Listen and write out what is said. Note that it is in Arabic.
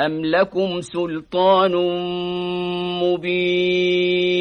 أم لكم سلطان مبين؟